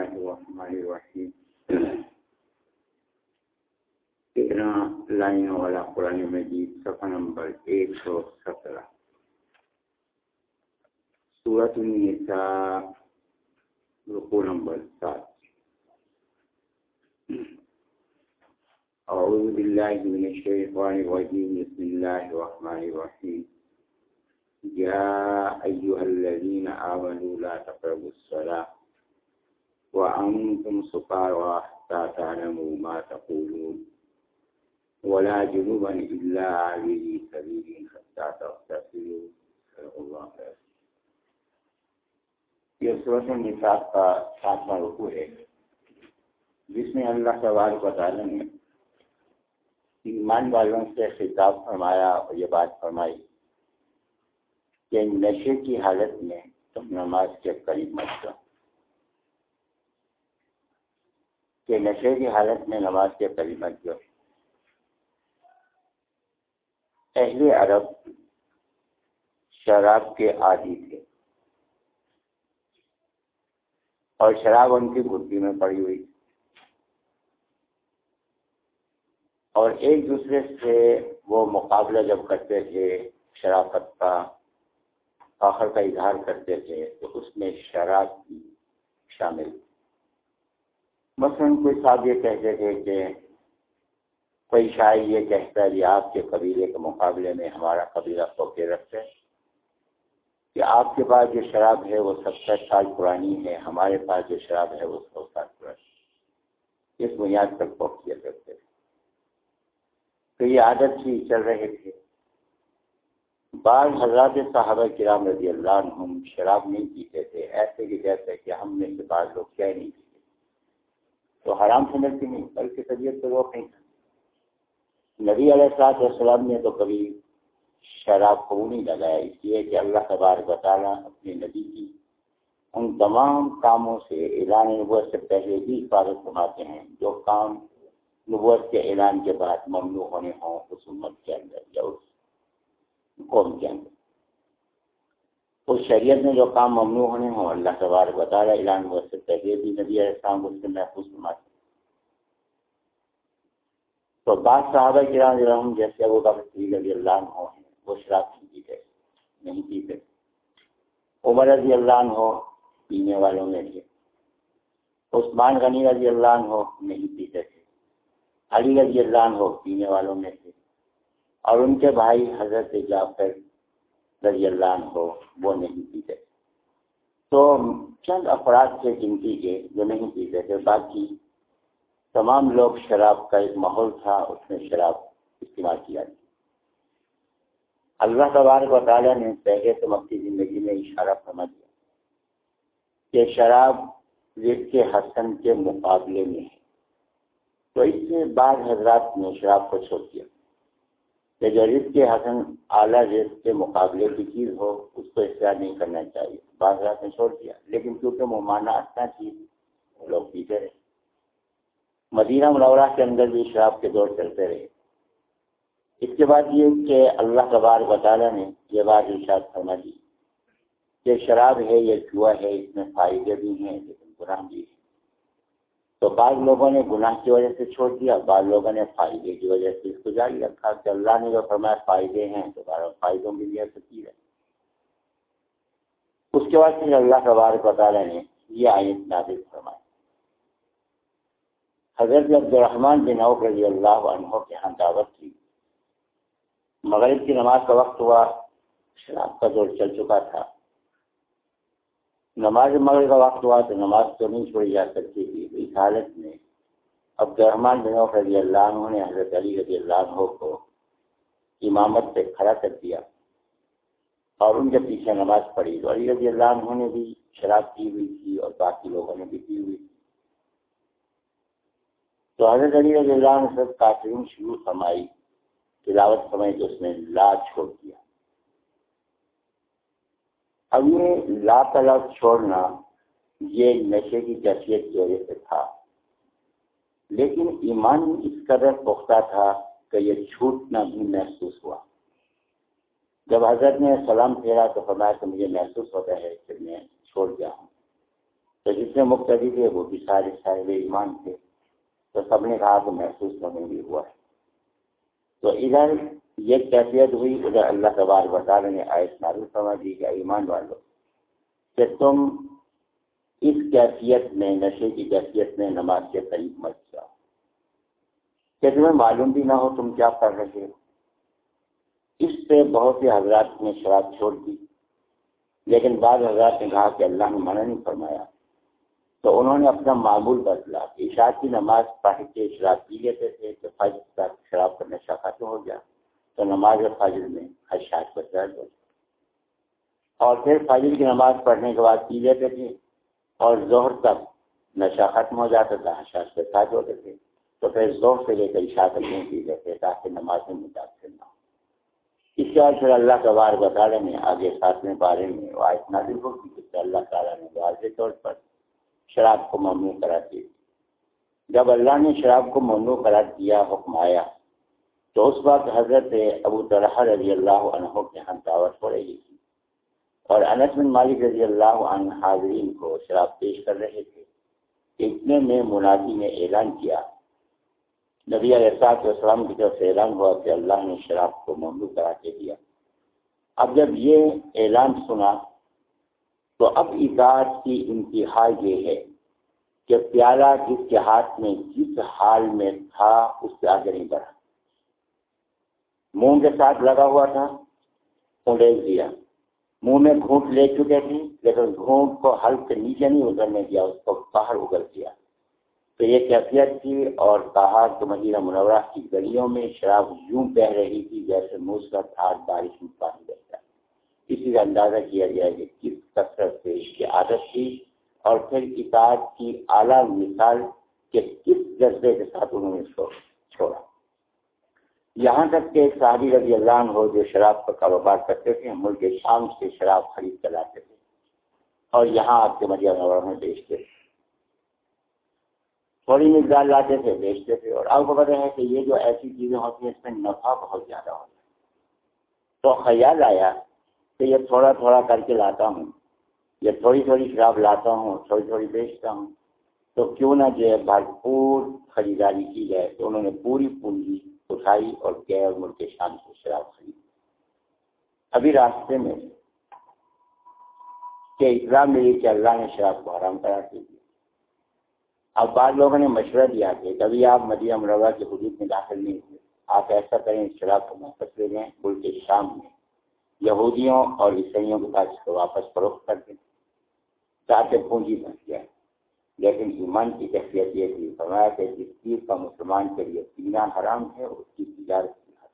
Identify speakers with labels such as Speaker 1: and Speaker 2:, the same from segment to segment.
Speaker 1: الله الرحمن الرحيم تیرہ لائنوں والا قرآن مجید صفحہ نمبر ایک سو سترہ سورت النساء رقو نمبر سات أعوذ بالله من الشيطان الرجيم بسم الله الرحمن الرحيم يا أيها الذين آمنوا لا تقربوا الصلاة وأنتم سكارى حتى تعلموا ما تقولون ولا جنوبا إلا عابري سبيل حتى تغتسلوا. صدق الله خير یہ صورت نصاب کا ساتواں رکو ہے۔ جس میں اللہ تبارک و تعالیٰ نے ایمان والوں سے خطاب فرمایا اور یہ بات فرمائی کہ نشے کی حالت میں تم نماز کے قریب مت جاؤ۔ کہ نشے کی حالت میں نماز کے قریب مت جاؤ۔ اہل عرب شراب کے عادی تھے۔ اور شراب ان کی گدی میں پڑی ہوئی۔ اور ایک دوسرے سے وہ مقابلہ جب کرتے تھے، شرافت کا فخر کا اظہار کرتے تھے، تو اس میں شراب بھی شامل مثلاً کوئی صاحب یہ کہتے تھے کہ کوئی شاعر یہ کہتا ہے کہ آپ کے قبیلے کے مقابلے میں ہمارا قبیلہ فوقے رکھتے کہ آپ کے پاس جو شراب ہے وہ ستر سال پرانی ہے، ہمارے پاس جو شراب ہے وہ سو سال پرانی اس بنیاد پر فوقیت رکھتے تھے۔ تو یہ عادت ہی چل رہے تھے بعض حضرات صحابہ کرام رضی اللہ عنہم شراب نہیں پیتے تھے، ایسے کہ جیسے کہ ہم میں سے بعض لوگ کہہ نہیں پیتے۔ تو حرام سمجھتے نہیں، بلکہ طبیعت تو وہ نہیں تھا نبی علیہ السلاط والسلام نے تو کبھی شراب کو نہیں لگایا، اس لیے کہ اللہ تبار بطالہ اپنے نبی کی ان تمام کاموں سے اعلان نبوت سے پہلے بھی حفاظت فرماتے ہیں۔ جو کام نبوت کے اعلان کے بعد ممنوع ہونے ہوں، اس امت کے اندر یا اس قوم کے اندر۔ اس شریعت میں جو کام ممنوع ہونے ہوں، اللہ تبار بتا رہا اعلان نبوت سے پہلے بھی نبی علیہ السلام کو اس سے محفوظ فرماتے تو بعض صحابہ کرام رحم جیسے ابو بکر رضی اللہ عنہ ہیں، وہ شراب نہیں پیتے نہیں پیتے عمر رضی اللہ عنہ پینے والوں میں تھے۔ عثمان غنی رضی اللہ عنہ نہیں پیتے تھے۔ علی رضی اللہ عنہ پینے والوں میں تھے۔ اور ان کے بھائی حضرت جعفر رضی اللہ عنہ، وہ نہیں پیتے۔ تو چند افراد تھے گنتی کے جو نہیں پیتے تھے، باقی تمام لوگ شراب کا ایک ماحول تھا، اس میں شراب استعمال کیا۔ گیا اللہ تبارک و تعالیٰ نے پہلے تو اپنی زندگی میں اشارہ فرما دیا کہ شراب رزق کے حسن کے مقابلے میں ہے۔ تو اس سے بعض حضرات نے شراب کو چھوڑ دیا۔ کہ جو کے حسن اعلیٰ رزق کے مقابلے کی چیز ہو، اس کو اختیار نہیں کرنا چاہیے۔ بعض حضرات نے چھوڑ دیا، لیکن کیونکہ ممانہ اچھا چیز لوگ پیتے رہے۔ مدینہ منورہ کے اندر بھی شراب کے دور چلتے رہے۔ اس کے بعد یہ کہ اللہ تبار بطالہ نے یہ بات ارشاد فرما دی کہ شراب ہے یہ جوا ہے، اس میں فائدے بھی ہیں لیکن گناہ بھی ہے تو بعض لوگوں نے گناہ کی وجہ سے چھوڑ دیا، بعض لوگوں نے فائدے کی وجہ سے اس کو جاری رکھا کہ اللہ نے جو فرمایا فائدے ہیں، تو بارہ فائدوں کی وجہ سے کی ہے اس کے بعد پھر اللہ تبارک تعالیٰ نے یہ آئین نازل فرمایا حضرت عبد الرحمن بن عوف رضی اللہ عنہ کے ہاں دعوت کی۔ مغرب کی نماز کا وقت ہوا، شراب کا دور چل چکا تھا۔ نماز مغرب کا وقت ہوا تو نماز تو نہیں چھوڑی جا سکتی تھی، اس حالت میں۔ عبد الرحمن بن عوف رضی اللہ عنہ نے حضرت علی رضی اللہ عنہ کو امامت پہ کھڑا کر دیا اور ان کے پیچھے نماز پڑھی۔ تو علی رضی اللہ عنہ نے بھی شراب پی ہوئی تھی اور باقی لوگوں نے بھی پی ہوئی تھی۔ تو حضرت علی رضی اللہ عنہ سے کافرون شروع فرمائی، تلاوت سمے تو اس نے لا چھوڑ دیا۔ اب یہ لا طلب چھوڑنا یہ نشے کی کیفیت کی وجہ سے تھا۔ لیکن ایمان اس قدر پختہ تھا کہ یہ چھوٹنا بھی محسوس ہوا۔ جب حضرت نے سلام پھیرا تو فرمایا کہ مجھے محسوس ہوتا ہے کہ میں چھوڑ گیا ہوں۔ تو جتنے مقتدی تھے، وہ بھی سارے صاحب ایمان تھے۔ تو سب نے کہا کہ محسوس ہمیں بھی ہوا۔ ہے تو ادھر یہ کیفیت ہوئی، ادھر اللہ تبار بتا رہے آیت معروف سمجھ دی کہ ایمان والو، کہ تم اس کیفیت میں نشے کی کیفیت میں نماز کے قریب مت جاؤ۔ کہ تمہیں معلوم بھی نہ ہو تم کیا کر رہے ہو۔ اس پہ بہت سے حضرات نے شراب چھوڑ دی، لیکن بعض حضرات نے کہا کہ اللہ نے منع نہیں فرمایا۔ تو انہوں نے اپنا معمول بدلا عشاء کی نماز پڑھ کے شراب پی لیتے تھے، تو فجر تک شراب کا نشہ ختم ہو گیا۔ تو نماز فجر میں خدشات پر درد ہو اور پھر فجر کی نماز پڑھنے کے بعد پی لیتے تھے اور زہر تک نشہ ختم ہو جاتا تھا حشاش کے ساتھ ہوتے تھے۔ تو پھر زہر سے لے کر عشاء تک نہیں پی لیتے تاکہ نماز میں متاثر نہ ہو۔ اس کے بعد پھر اللہ کا بار بتا رہے ہیں آگے ساتویں بارے میں وہ آیت نازل ہوگی کہ اللہ تعالیٰ نے واضح طور پر شراب کو ممنوع کرا دی جب اللہ نے شراب کو ممنوع قرار دیا، حکم آیا تو اس وقت حضرت ابو طلحہ رضی اللہ عنہ کے ہم دعوت ہو رہی تھی۔ اور انس بن مالک رضی اللہ عنہ حاضرین کو شراب پیش کر رہے تھے۔ اتنے میں منادی نے اعلان کیا۔ نبی علیہ السلام کی طرف سے اعلان ہوا کہ اللہ نے شراب کو ممنوع کرا کے دیا۔ اب جب یہ اعلان سنا تو اب اطاعت کی انتہا یہ ہے کہ پیالہ جس کے ہاتھ میں جس حال میں تھا اس سے آگے نہیں بڑھا۔ منہ کے ساتھ لگا ہوا تھا اڑیل دیا منہ میں گھونٹ لے چکے تھے، لیکن گھونٹ کو ہلک نیچے نہیں اترنے دیا، اس کو باہر اگل دیا۔ تو یہ کیفیت تھی اور کہا کہ مدینہ منورہ کی گلیوں میں شراب یوں بہ رہی تھی جیسے موسر تھا بارش میں پانی بہتا اسی کا اندازہ کیا جائے کہ کس کثرت سے اس کی عادت تھی اور پھر کتاب کی اعلیٰ مثال کے کس جذبے کے ساتھ انہوں نے چھوڑا۔ یہاں تک کہ ایک صحابی رضی اللہ عنہ ہو جو شراب کا کاروبار کرتے تھے، ملک شام سے شراب خرید کر لاتے تھے۔ اور یہاں آپ کے مدیہ نوڑ میں بیچتے تھے۔ تھوڑی مقدار لاتے تھے، بیچتے تھے۔ اور آپ کو پتہ ہے کہ یہ جو ایسی چیزیں ہوتی ہیں، اس میں نفع بہت زیادہ ہوتا ہے۔ تو خیال آیا کہ یہ تھوڑا تھوڑا کر کے لاتا ہوں یہ تھوڑی تھوڑی شراب لاتا ہوں، تھوڑی تھوڑی بیچتا ہوں۔ تو کیوں نہ جو ہے، بھرپور خریداری کی جائے۔ تو انہوں نے پوری پونجی اٹھائی اور غیر ملک شام سے شراب خرید ابھی راستے میں کہ اطلاع ملی کہ اللہ نے شراب کو حرام کرا دیا۔ اب بعض لوگوں نے مشورہ دیا کہ کبھی آپ مدیہ مروا کے حدود میں داخل نہیں ہوئے۔ آپ ایسا کریں شراب کو محفوظ لے لیں ملک شام میں۔ یہودیوں اور عیسائیوں کے پاس اس کو واپس فروخت کر دیں۔ تاکہ پونجی بن جائے۔ لیکن ایمان کی کیفیت یہ تھی، فرمایا کہ جس چیز کا مسلمان کے لیے پینا حرام ہے، اس کی تجارت کی حرام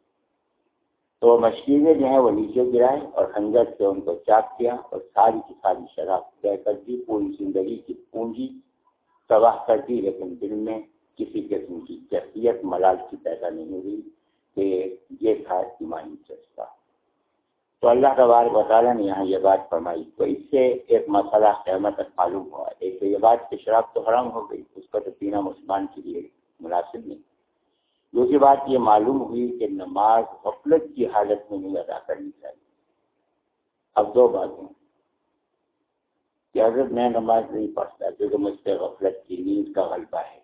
Speaker 1: تو مشکلیں جو ہیں وہ نیچے گرائے اور خنجر سے ان کو چاک کیا اور ساری کی ساری شراب طے کر دی، پوری زندگی کی پونجی تباہ کر دی، لیکن دل میں کسی قسم کی کیفیت، ملال کی پیدا نہیں ہوئی کہ یہ تھا ایمانی چسپا تو اللہ کا بار بطالہ نے یہاں یہ بات فرمائی۔ تو اس سے ایک مسئلہ قیامت معلوم ہوا۔ ایک تو یہ بات کہ شراب تو حرام ہو گئی، اس کا تو پینا مسلمان کے لیے مناسب نہیں۔ دوسری بات یہ معلوم ہوئی کہ نماز غفلت کی حالت میں نہیں ادا کرنی چاہیے۔ اب دو باتیں۔ کہ حضرت میں نماز نہیں پڑھتا، کیونکہ مجھ سے غفلت کی نیند کا غلبہ ہے۔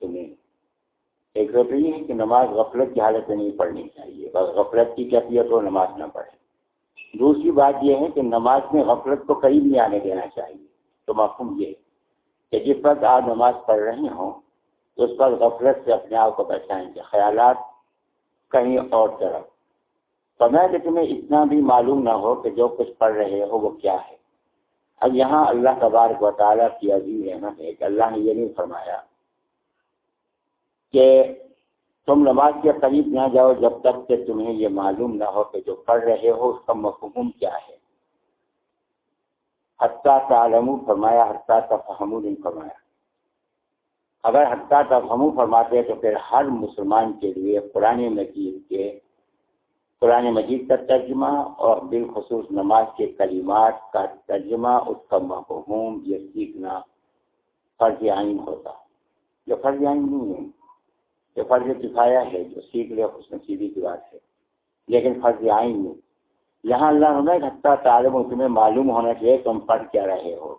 Speaker 1: تو نہیں۔ ایک ضروری ہے کہ نماز غفلت کی حالت میں نہیں پڑھنی چاہیے۔ بس غفلت کی کیفیت ہو، نماز نہ پڑھے دوسری بات یہ ہے کہ نماز میں غفلت کو قریب نہیں آنے دینا چاہیے۔ تو مفہوم یہ کہ جس وقت آپ نماز پڑھ رہے ہوں، تو اس پر غفلت سے اپنے آپ کو بچائیں گے۔ خیالات کہیں اور طرف۔ سمے کہ تمہیں اتنا بھی معلوم نہ ہو کہ جو کچھ پڑھ رہے ہو وہ کیا ہے۔ اب یہاں اللہ تبارک و تعالیٰ کی عظیم رحمت ہے کہ اللہ نے یہ نہیں فرمایا کہ تم نماز کے قریب نہ جاؤ جب تک کہ تمہیں یہ معلوم نہ ہو کہ جو پڑھ رہے ہو اس کا مفہوم کیا ہے۔ حتیٰ تعلم فرمایا، حتیٰ تفہم نہیں فرمایا۔ اگر حتیٰ تفہم فرماتے تو پھر ہر مسلمان کے لیے قرآن مجید کے، قرآن مجید کا ترجمہ اور بالخصوص نماز کے کلمات کا ترجمہ، اس کا مفہوم یہ سیکھنا فرض عین ہوتا، جو فرض عین نہیں ہے۔ یہ فرض کفایا ہے، جو سیکھ لے اس میں سیدھی کی بات ہے۔ لیکن فرض آئیں نہیں یہاں اللہ نے حتیٰ تعلیم تمہیں معلوم ہونا چاہیے تم پڑھ کیا رہے ہو۔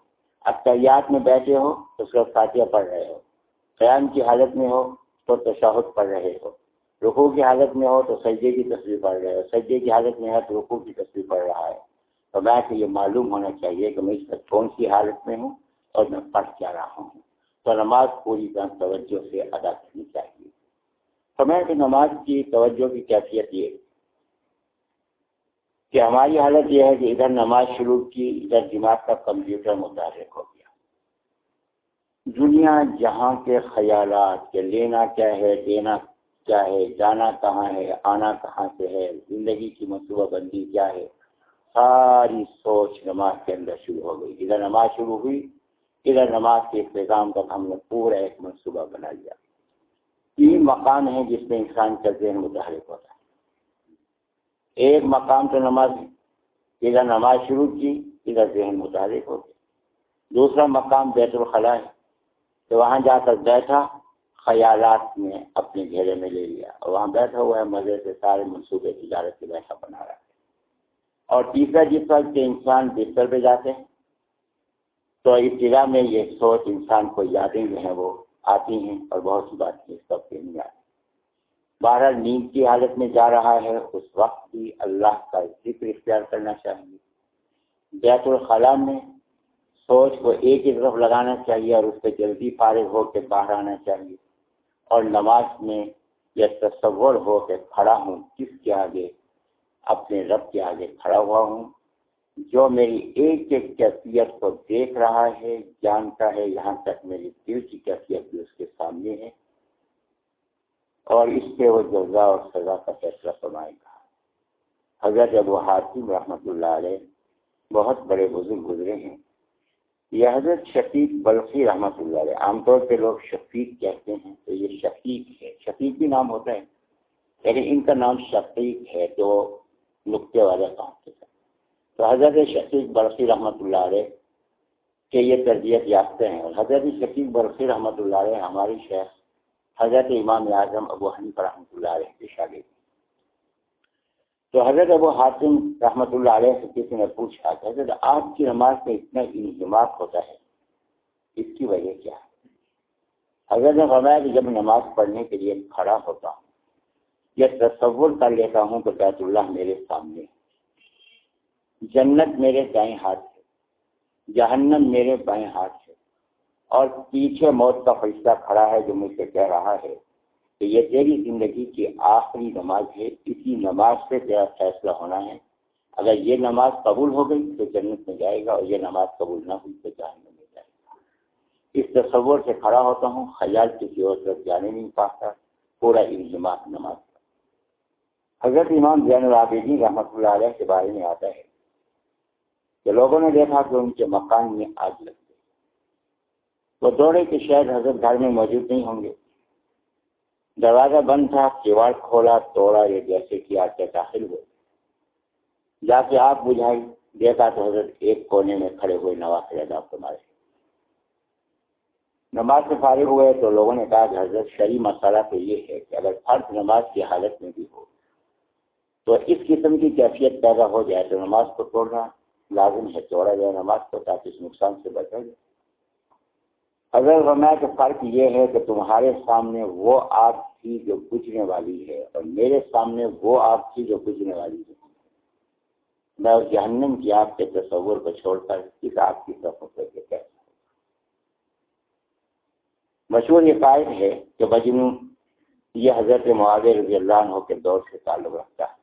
Speaker 1: اختیات میں بیٹھے ہو تو اس کا فاتحہ پڑھ رہے ہو۔ قیام کی حالت میں ہو تو تشہد پڑھ رہے ہو۔ رکو کی حالت میں ہو تو سجدے کی تصویر پڑھ رہے ہو۔ سجدے کی حالت میں ہے تو رکو کی تصویر پڑھ رہا ہے۔ تو میں یہ معلوم ہونا چاہیے کہ میں اس وقت کون سی حالت میں ہوں اور میں پڑھ کیا رہا ہوں۔ تو نماز پوری طرح توجہ سے ادا کرنی چاہیے۔ تو میں کہ نماز کی توجہ کی کیفیت یہ کہ ہماری حالت یہ ہے کہ ادھر نماز شروع کی، ادھر دماغ کا کمپیوٹر متحرک ہو گیا۔ دنیا جہاں کے خیالات کے لینا کیا ہے، دینا کیا ہے، جانا کہاں ہے، آنا کہاں سے ہے، زندگی کی منصوبہ بندی کیا ہے، ساری سوچ نماز کے اندر شروع ہو گئی۔ ادھر نماز شروع ہوئی، ادھر نماز کے انتظام کا ہم نے پورا ایک منصوبہ بنا لیا۔ تین مقام ہیں جس میں انسان کا ذہن متحرک ہوتا ہے۔ ایک مقام تو نماز ادھر نماز شروع کی، ادھر ذہن متحرک ہو گیا۔ دوسرا مقام بیت الخلاء ہے تو وہاں جا کر بیٹھا، خیالات میں اپنے گھیرے میں لے لیا، اور وہاں بیٹھا ہوا ہے، مزے سے سارے منصوبے تجارت کے بیٹھا بنا رہا ہے۔ اور تیسرا جس وقت کہ انسان بستر پہ جاتے ہیں، تو ابتدا میں یہ سوچ انسان کو یادیں جو ہیں وہ آتی ہیں اور بہت سی بات اس وقت نہیں آتی بارہ نیند کی حالت میں جا رہا ہے، اس وقت بھی اللہ کا ذکر اختیار کرنا چاہیے۔ بیت الخلاء میں سوچ کو ایک ہی طرف لگانا چاہیے اور اس پہ جلدی فارغ ہو کے باہر آنا چاہیے۔ اور نماز میں یہ تصور ہو کے کھڑا ہوں، کس کے آگے؟ اپنے رب کے آگے کھڑا ہوا ہوں۔ جو میری ایک ایک کیفیت کو دیکھ رہا ہے، جانتا ہے، یہاں تک میری دل کی کیفیت بھی اس کے سامنے ہے۔ اور اس سے وہ جزا اور سزا کا فیصلہ فرمائے گا۔ حضرت ابو حاطم رحمۃ اللہ علیہ بہت بڑے بزرگ گزرے ہیں۔ یہ حضرت شفیق بلخی رحمۃ اللہ علیہ، عام طور پہ لوگ شفیق کہتے ہیں تو یہ شفیق ہے۔ شفیق بھی نام ہوتا ہے لیکن ان کا نام شفیق ہے جو نقطے والے کام کے ساتھ۔ تو حضرت شفیق برفی رحمۃ اللہ علیہ کہ یہ تربیت یافتہ ہیں اور حضرت شفیق برفی رحمۃ اللہ علیہ ہماری شیخ حضرت امام اعظم ابو حنیف رحمۃ اللہ علیہ کے شاگرد تو حضرت ابو حاتم رحمۃ اللہ علیہ سے کسی نے پوچھا کہ حضرت آپ کی نماز میں اتنا انہماق ہوتا ہے، اس کی وجہ کیا ہے؟ حضرت نے فرمایا کہ جب نماز پڑھنے کے لیے کھڑا ہوتا ہوں یہ تصور کر لیتا ہوں کہ بیت اللہ میرے سامنے ہے۔ جنت میرے دائیں ہاتھ سے جہنم میرے بائیں ہاتھ سے اور پیچھے موت کا فیصلہ کھڑا ہے جو مجھ سے کہہ رہا ہے کہ یہ تیری زندگی کی آخری نماز ہے، اسی نماز سے تیرا فیصلہ ہونا ہے۔ اگر یہ نماز قبول ہو گئی تو جنت میں جائے گا اور یہ نماز قبول نہ ہوئی تو جہنم میں جائے گا۔ اس تصور سے کھڑا ہوتا ہوں، خیال کسی اور طرف جانے نہیں پاتا، پورا انجماع نماز کا۔ حضرت امام زین العابدین رحمۃ اللہ علیہ کے بارے میں آتا ہے۔ کہ لوگوں نے دیکھا کہ ان کے مکان میں آگ لگ گئی۔ وہ دوڑے کہ شاید حضرت گھر میں موجود نہیں ہوں گے۔ دروازہ بند تھا کیواڑ کھولا توڑا یہ جیسے کہ آ کے داخل ہوئے جا کے آپ بجھائی، دیکھا تو حضرت ایک کونے میں کھڑے ہوئے نواز ادا تمہارے نماز سے فارغ ہوئے تو لوگوں نے کہا کہ حضرت شرعی مسئلہ تو یہ ہے کہ اگر فرض نماز کی حالت میں بھی ہو، تو اس قسم کی کیفیت پیدا ہو جائے تو نماز کو توڑنا لازم ہے توڑا جائے نماز کو تاکہ اس نقصان سے بچا جائے۔ اگر فرمایا کہ فرق یہ ہے کہ تمہارے سامنے وہ آگ تھی جو بجھنے والی ہے اور میرے سامنے وہ آگ تھی جو بجھنے والی ہے۔ میں اس جہنم کی آگ کے تصور کو چھوڑ کر اس آگ کی طرف کر کے کہہ مشہور یہ قائد ہے کہ مجنو یہ حضرت معاذ رضی اللہ عنہ کے دور سے تعلق رکھتا ہے۔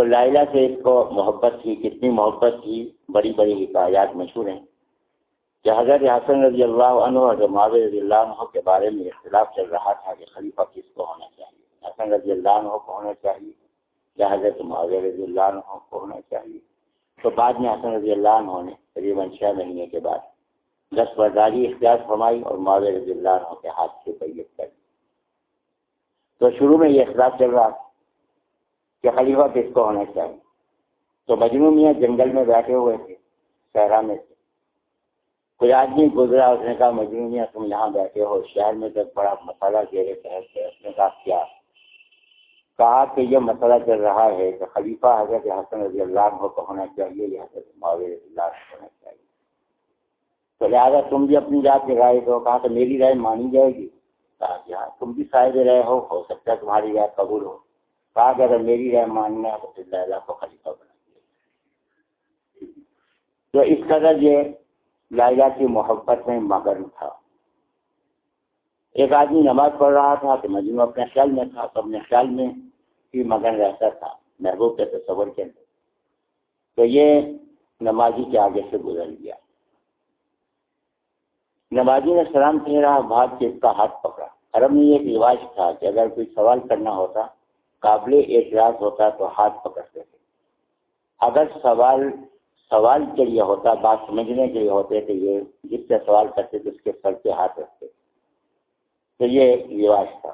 Speaker 1: تو لائلہ سے اس کو محبت تھی کتنی محبت تھی بڑی بڑی حکایات مشہور ہیں کہ حضرت حسن رضی اللہ عنہ اور معاوض رضی اللہ عنہ کے بارے میں اختلاف چل رہا تھا کہ خلیفہ کس کو ہونا چاہیے۔ حسن رضی اللہ عنہ کو ہونا چاہیے یا حضرت معاوض رضی اللہ عنہ کو ہونا چاہیے۔ تو بعد میں حسن رضی اللہ عنہ نے تقریباً چھ مہینے کے بعد دس برداری اختیار فرمائی اور معاوض رضی اللہ عنہ کے ہاتھ سے بیت کر تو شروع میں یہ اختلاف چل رہا تھا کہ خلیفہ کس کو ہونا چاہیے۔ تو مجنو میاں جنگل میں بیٹھے ہوئے تھے، صحرا میں سے کوئی آدمی گزرا، اس نے کہا، مجنو میاں، تم یہاں بیٹھے ہو، شہر میں جب بڑا مسئلہ گیرے تحت ہے، اس نے کہا، کیا؟ کہا کہ یہ مسئلہ چل رہا ہے کہ خلیفہ حضرت حسن رضی اللہ عنہ کو ہونا چاہیے یا حضرت معاویہ رضی اللہ عنہ کو ہونا چاہیے۔ تو لہٰذا تم بھی اپنی جات کی رائے دو۔ کہا تو میری رائے مانی جائے گی۔ کہا کہ ہاں تم بھی شاید رہے ہو ہو سکتا ہے تمہاری رائے قبول ہو۔ کہا کہ اگر میری رائے ماننا ہے تو پھر لہٰذا کو خلیفہ بنا تو اس قدر یہ لائلہ کی محبت میں مگن تھا۔ ایک آدمی نماز پڑھ رہا تھا تو مجموع اپنے خیال میں تھا، تو اپنے خیال میں ہی مگن رہتا تھا، محبوب کے تصور کے اندر۔ تو یہ نمازی کے آگے سے گزر گیا۔ نمازی نے سلام رہا، بھاگ کے اس کا ہاتھ پکڑا۔ عرب میں یہ ایک رواج تھا کہ اگر کوئی سوال کرنا ہوتا قابل اعتراض ہوتا تو ہاتھ پکڑتے تھے۔ اگر سوال سوال کے لیے ہوتا، بات سمجھنے کے لیے ہوتے کہ یہ جس سے سوال کرتے تھے اس کے سر پہ ہاتھ رکھتے۔ تو یہ رواج تھا۔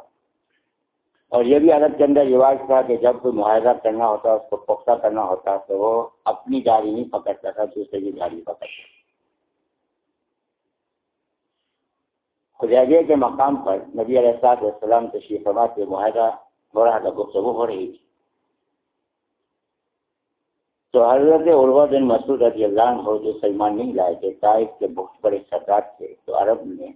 Speaker 1: اور یہ بھی عرب کے اندر رواج تھا کہ جب کوئی معاہدہ کرنا ہوتا، اس کو پختہ کرنا ہوتا تو وہ اپنی گاڑی نہیں پکڑتا تھا، دوسرے کی گاڑی پکڑتا۔ خدیبیہ کے مقام پر نبی علیہ السلاط والسلام تشریف فرما کے معاہدہ ہو گفتگو ہو رہی تھی تو حضرت عروا بن مسعود رضی اللہ عنہ جو سلمان نہیں لائے تھے طائف کے بہت بڑے سردار تھے تو عرب نے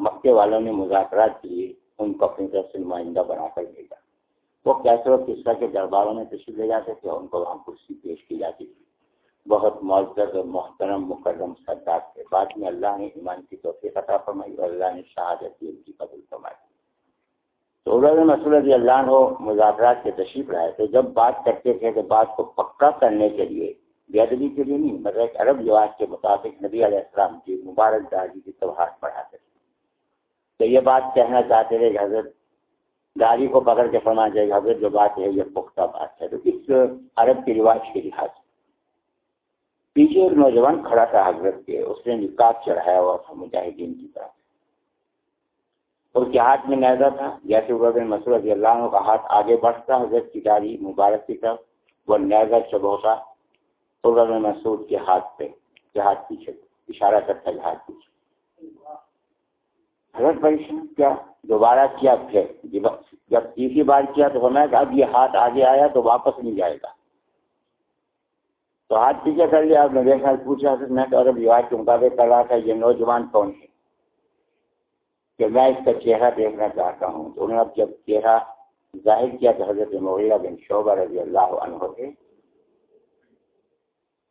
Speaker 1: مکے والوں نے مذاکرات کیے ان کو اپنی طرف سے نمائندہ بنا کر بھیجا وہ کیسے اور کس کے درباروں میں تشریف لے جاتے تھے، ان کو وہاں کرسی پیش کی جاتی تھی। بہت معذر اور محترم، مکرم سردار تھے بعد میں اللہ نے ایمان کی توفیق عطا فرمائی اور اللہ نے شہادت ان کی قبول فرمائی۔ تو عرض مسئلہ رضی اللہ عنہ مذاکرات کے تشریف رہے تھے جب بات کرتے تھے تو بات کو پکا کرنے کے لیے، بے ادبی کے لیے نہیں، مگر ایک عرب رواج کے مطابق نبی علیہ السلام کی مبارک داری کی تبہار پڑھاتے تھے۔ تو یہ بات کہنا چاہتے تھے کہ حضرت گاڑی کو پکڑ کے فرمانا چاہیے حضرت جو بات ہے یہ پختہ بات ہے۔ تو اس عرب کے رواج کے لحاظ پیچھے ایک نوجوان کھڑا تھا حضرت کے، اس نے نکاب چڑھایا ہوا تھا مجاہدین کی طرف۔ اس کے ہاتھ میں نیزا تھا جیسے بن مسور رضی اللہ عنہ کا ہاتھ آگے بڑھتا، حضرت کی گاڑی مبارک کی طرف، وہ نیزا چبوتا عرب مسعود کے ہاتھ پہ جہاز پیچھے، اشارہ کرتا جہاز پیچھے۔ حضرت پریشان کیا دوبارہ کیا پھر؟ جب تیسری بار کیا تو ہمیں کہ اب یہ ہاتھ آگے آیا تو واپس نہیں جائے گا۔ تو ہاتھ پیچھے کر لیا آپ نے دیکھا پوچھا میں تو عرب رواج کے مطابق کر رہا تھا، یہ نوجوان کون ہے؟ کہ میں اس کا چہرہ دیکھنا چاہتا ہوں۔ تو انہوں نے اب جب چہرہ ظاہر کیا تو حضرت مغیرہ بن شعبہ رضی اللہ عنہ تھے۔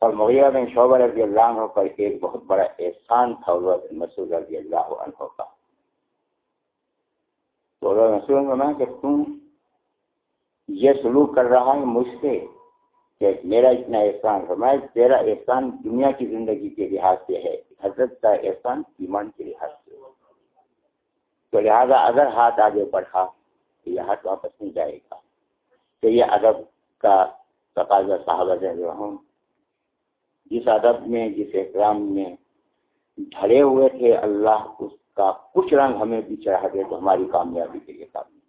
Speaker 1: اور مغیرہ بن شعبہ رضی اللہ عنہ پر ایک بہت بڑا احسان تھا بن مسعود رضی اللہ عنہ کا۔ تو میں کہ تم یہ سلوک کر رہا ہے مجھ سے کہ میرا اتنا احسان ہے میں تیرا احسان دنیا کی زندگی کے لحاظ سے ہے، حضرت کا احسان ایمان کے لحاظ سے۔ تو لہٰذا اگر ہاتھ آگے بڑھا تو یہ ہاتھ واپس نہیں جائے گا۔ تو یہ ادب کا تقاضا صاحب ہوں، جس ادب میں، جس احترام میں ڈھلے ہوئے تھے، اللہ اس کا کچھ رنگ ہمیں بھی چڑھا دے تو ہماری کامیابی کے لیے کام۔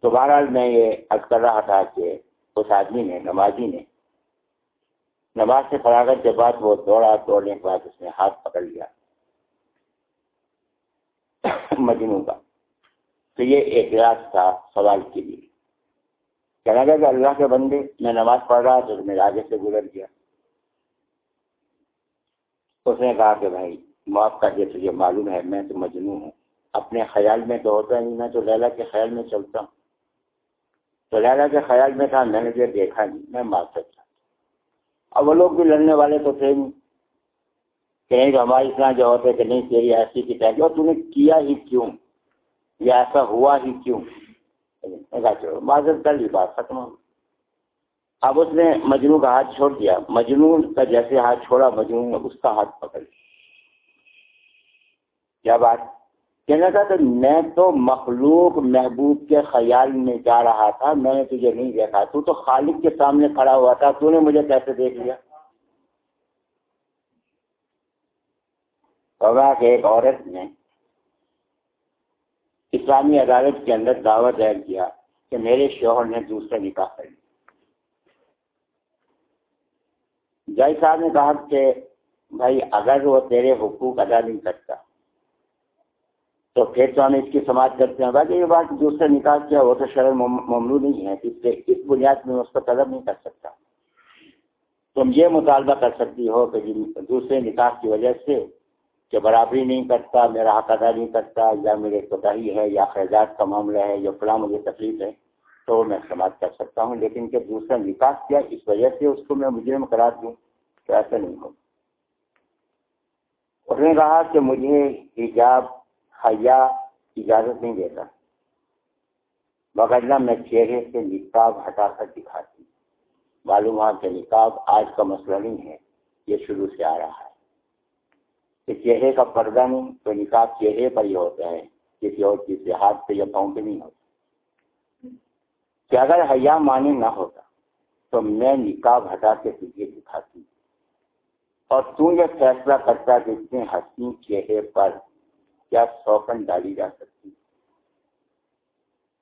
Speaker 1: تو بہرحال میں یہ عرض کر رہا تھا کہ اس آدمی نے، نمازی نے، نماز سے فراغت کے بعد وہ دوڑا، دوڑنے کے بعد اس نے ہاتھ پکڑ لیا۔ مجنو کا۔ تو یہ اعتراض تھا سوال کے لیے۔ کہنا گیا کہ اللہ کے بندے، میں نماز پڑھ رہا تو میرے آگے سے گزر گیا۔ اس نے کہا کہ بھائی، معاف کر دیا تجھے معلوم ہے، میں تو مجنو ہوں۔ اپنے خیال میں تو ہوتا نہیں، میں تو لیلا کے خیال میں چلتا ہوں۔ تو لیلا کے خیال میں تھا، میں نے جو دیکھا نہیں، میں مار سکتا اب وہ لوگ بھی لڑنے والے تو تھے نہیں۔ کہیں تو ہماری طرح جو ہوتے کہ نہیں، تیری ایسی کی چاہیے اور تم نے کیا ہی کیوں؟ یا ایسا ہوا ہی کیوں؟ معذرت کر لی بات، ختم ہو اب اس نے مجنو کا ہاتھ چھوڑ دیا۔ مجنو کا جیسے ہاتھ چھوڑا مجنو نے اس کا ہاتھ پکڑ لیا۔ کیا بات؟ کہنا تھا کہ میں تو مخلوق محبوب کے خیال میں جا رہا تھا، میں نے تجھے نہیں دیکھا۔ تو تو خالد کے سامنے کھڑا ہوا تھا، تو نے مجھے کیسے دیکھ لیا؟ کہ ایک عورت نے اسلامی عدالت کے اندر دعوت دائر کیا کہ میرے شوہر نے دوسرا نکاح کر لیا۔ جائی صاحب نے کہا کہ بھائی اگر وہ تیرے حقوق ادا نہیں کرتا تو پھر تو ہم اس کی سماج کرتے ہیں۔ باقی یہ بات دوسرے نکاح کیا، وہ تو شرح ممنوع نہیں ہے۔ اس سے اس بنیاد میں اس کو طلب نہیں کر سکتا۔ تم یہ مطالبہ کر سکتی ہو کہ دوسرے نکاح کی وجہ سے کہ برابری نہیں کرتا، میرا حق ادا نہیں کرتا، یا میرے کوتاہی ہے، یا خیزات کا معاملہ ہے، یا فلاں مجھے تکلیف ہے، تو میں سماعت کر سکتا ہوں۔ لیکن کہ دوسرا نکاح کیا، اس وجہ سے اس کو میں مجرم قرار دوں، تو ایسا نہیں ہو اس نے کہا کہ مجھے حجاب، حیا اجازت نہیں دیتا۔ مگر میں چہرے سے نکاب ہٹا کر دکھاتی۔ معلوم کہ نکاب آج کا مسئلہ نہیں ہے، یہ شروع سے آ رہا ہے۔ کہ چہرے کا پردہ نہیں تو نکاب چہرے پر ہی ہوتا ہے، کسی اور چیز سے ہاتھ پہ یا پاؤں پہ نہیں ہوتا۔ کہ اگر حیا مانی نہ ہوتا تو میں نکاب ہٹا کے تجھے دکھاتی۔ اور تو یہ فیصلہ کرتا کہ اتنے حسین چہرے پر کیا سوپن ڈالی جا سکتی۔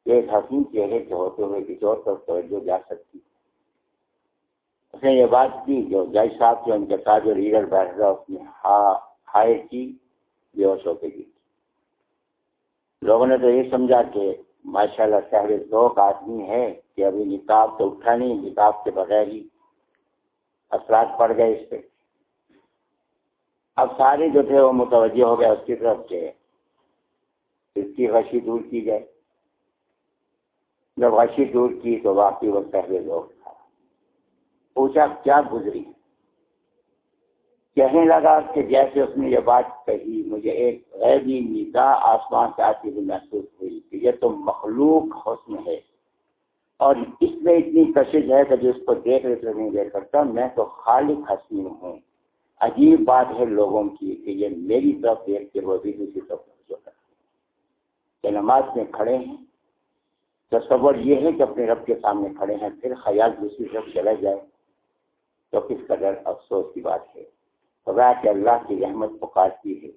Speaker 1: ایک حسین چہرے کے ہوتے ہوئے کسی اور پر توجہ جا سکتی۔ اس نے یہ بات کی جو جج صاحب کے ان کے ساتھ جو لیڈر بیٹھ رہا اس نے ہاں ہائر کی بے ہوش ہو کے کی لوگوں نے تو یہ سمجھا کہ ماشاء اللہ شہر ذوق آدمی ہے کہ ابھی نکاب تو اٹھا نہیں، نکاب کے بغیر ہی اثرات پڑ گئے اس پہ۔ اب سارے جو تھے وہ متوجہ ہو گئے اس کی طرف سے اس کی غشی دور کی جائے۔ جب غشی دور کی تو واقعی وہ پہلے لوگ تھا۔ پوچھا کیا گزری؟ کہنے لگا کہ جیسے اس نے یہ بات کہی، مجھے ایک غیبی نگاہ آسمان سے آتی ہوئی محسوس ہوئی کہ یہ تو مخلوق حسن ہے۔ اور اس میں اتنی کشش ہے کہ جو اس کو دیکھ رہے نہیں دیکھ سکتا، میں تو خالق حسین ہوں۔ عجیب بات ہے لوگوں کی کہ یہ میری طرف دیکھ کے وہ بھی دوسری طرف جو کہ نماز میں کھڑے ہیں، تصور یہ ہے کہ اپنے رب کے سامنے کھڑے ہیں، پھر خیال دوسری طرف چلا جائے۔ تو کس قدر افسوس کی بات ہے۔ خدا کہ اللہ کی رحمت پکارتی ہے۔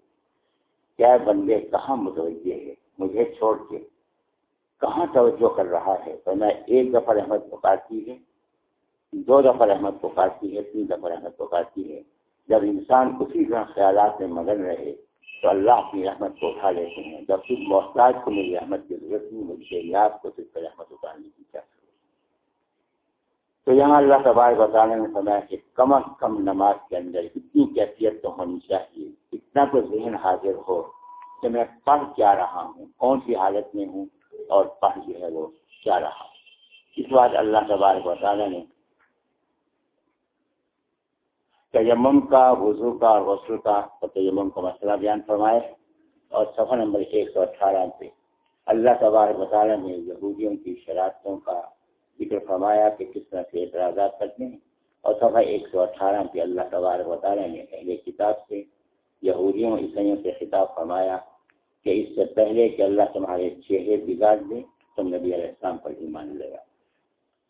Speaker 1: کیا بندے کہاں متوجہ ہے مجھے چھوڑ کے۔ کہاں توجہ کر رہا ہے؟ تو میں ایک دفعہ رحمت پکارتی ہے، دو دفعہ رحمت پکارتی ہے، تین دفعہ رحمت پکارتی ہے۔ جب انسان اسی طرح خیالات میں مگن رہے، تو اللہ اپنی رحمت کو اٹھا لیتے ہیں۔ جب پھر محتاج کو میری رحمت کی ضرورت نہیں، مجھے یاد کو صرف رحمت اتارنے کی کیا ضرورت تو یہاں اللہ تبار بتانے میں سمایا کہ کم از کم نماز کے اندر اتنی کیفیت تو ہونی چاہیے، اتنا تو ذہن حاضر ہو کہ میں پڑھ کیا رہا ہوں، کون سی حالت میں ہوں اور پڑھ جو ہے وہ کیا رہا۔ ہوں اس بات اللہ تبارک بتانے نے تیمم کا، وضو کا اور غسل کا اور تیمم کا مسئلہ بیان فرمائے اور صفحہ نمبر ایک سو اٹھارہ پہ اللہ تبار مطالعہ نے یہودیوں کی شرارتوں کا ذکر فرمایا کہ کس طرح سے اعتراضات کرتے ہیں۔ اور صفحہ ایک سو اٹھارہ پہ اللہ تبار مطالعہ نے پہلے کتاب سے یہودیوں عیسائیوں سے خطاب فرمایا کہ اس سے پہلے کہ اللہ تمہارے چہرے بگاڑ دے، تم نبی علیہ السلام پر ایمان لے گا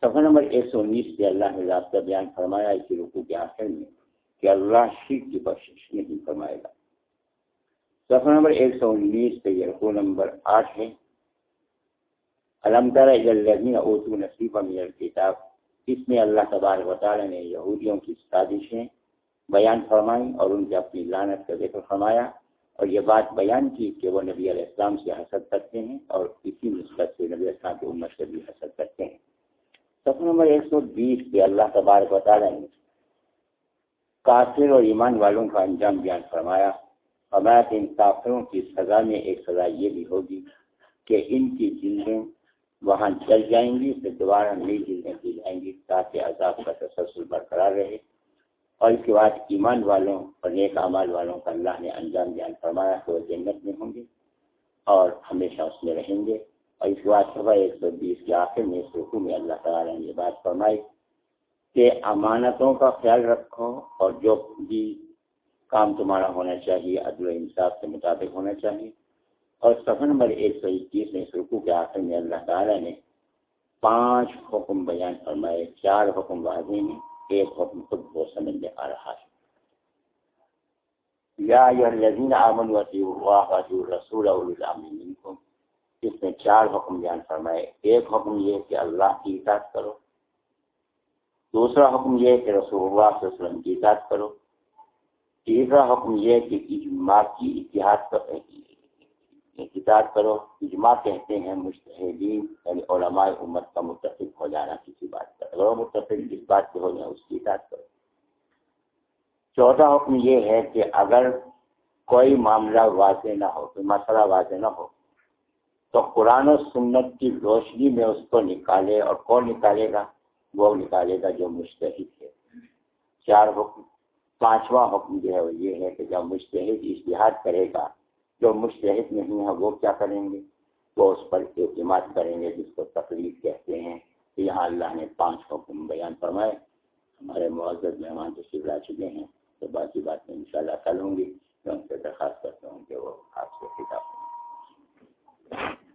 Speaker 1: صفحہ نمبر ایک سو انیس پہ اللہ نے رابطہ بیان فرمایا، اسی رکو کے آخر میں کہ اللہ شیخ کی بخش نہیں فرمائے گا۔ صفحہ نمبر ایک سو انیس پہ رقو نمبر آٹھ ہے۔ علمدار اردو نصیب امیر کتاب اس میں اللہ تبار تعالیٰ نے یہودیوں کی سازشیں بیان فرمائی اور ان کے اپنی لانت کا ذکر فرمایا اور یہ بات بیان کی کہ وہ نبی علیہ السلام سے حسد کرتے ہیں اور اسی نسبت سے نبی السلام کی امت سے بھی حسد کرتے ہیں۔ صفحہ نمبر ایک سو بیس پہ اللہ تبارک و تعالیٰ نے کافر اور ایمان والوں کا انجام بیان فرمایا۔ فرمایا کہ ان کافروں کی سزا میں ایک سزا یہ بھی ہوگی کہ ان کی جلدیں وہاں جل جائیں گی، پھر دوبارہ نئی جلدیں کی جائیں گی تاکہ عذاب کا تسلسل برقرار رہے۔ اور اس کے بعد ایمان والوں اور نیک اعمال والوں کا اللہ نے انجام بیان فرمایا کہ وہ جنت میں ہوں گے اور ہمیشہ اس میں رہیں گے۔ اور اس کے بعد صبح ایک سو بیس کے آخر میں اس رقو میں اللہ تعالیٰ نے یہ بات فرمائی کہ امانتوں کا خیال رکھو اور جو بھی کام تمہارا ہونا چاہیے، عدل و انصاف کے مطابق ہونا چاہیے۔ اور سفر نمبر ایک سو اکیس میں سرکو کے آخر میں اللہ تعالیٰ نے پانچ حکم بیان فرمائے، چار حکم واضح میں ایک حکم خود وہ سمجھ میں آ رہا ہے۔ یا امن وسیع رسول اس میں چار حکم بیان فرمائے، ایک حکم یہ کہ اللہ کی اطاعت کرو، دوسرا حکم یہ کہ رسول اللہ صلی اللہ علیہ وسلم کی اطاعت کرو، تیسرا حکم یہ کہ اجماع کی اتحاد اطاعت کرو، اجماع کہتے ہیں مشتحدین یعنی علماء امت کا متفق ہو جانا کسی بات پر۔ اگر وہ متفق جس بات پہ ہو جائے اس کی اطاعت کرو۔ چوتھا حکم یہ ہے کہ اگر کوئی معاملہ واضح نہ ہو، کوئی مسئلہ واضح نہ ہو، تو قرآن و سنت کی روشنی میں اس کو نکالے اور کون نکالے گا؟ وہ نکالے گا جو مشتحد ہے۔ چار حکم، پانچواں حکم جو ہے وہ یہ ہے کہ جب مشتحد اشتہار کرے گا جو مستحق نہیں ہے، وہ کیا کریں گے؟ وہ اس پر اعتماد کریں گے، جس کو تقریب کہتے ہیں کہ یہاں اللہ نے پانچ حکم بیان فرمائے۔ ہمارے معزز مہمان تشریف لا چکے ہیں، تو باقی باتیں ان شاء اللہ کل ہوں گی۔ میں ان سے درخواست کرتا ہوں کہ وہ آپ سے خطاب ہوں